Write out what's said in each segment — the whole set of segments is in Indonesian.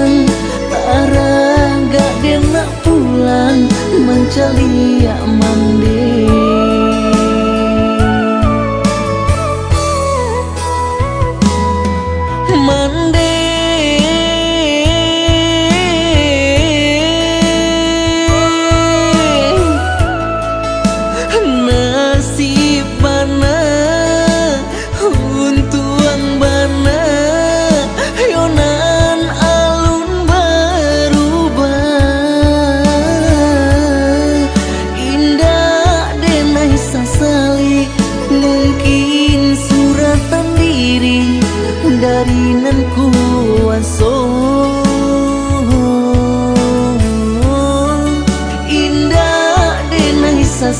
gamang Tara gak dia nak pulang menceli mandi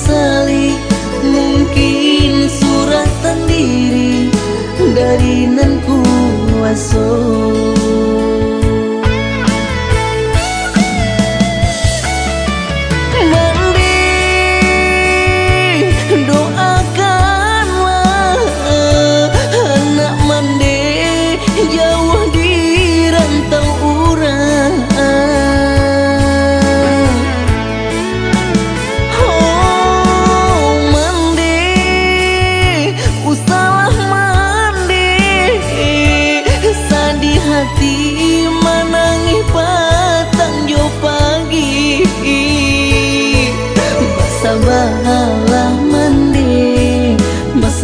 さ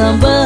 Bersabarlah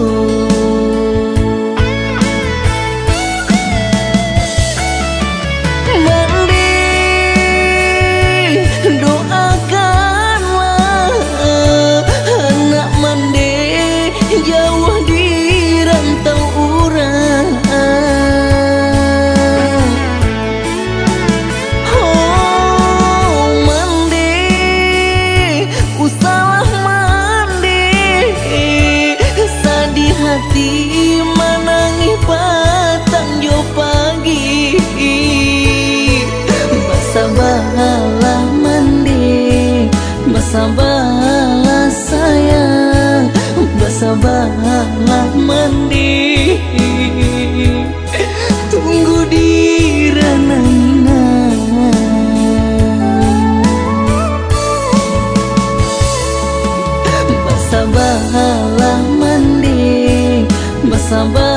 Bersabarlah mandi. Tunggu di ranahina Bersabarlah mandi. Bersabarlah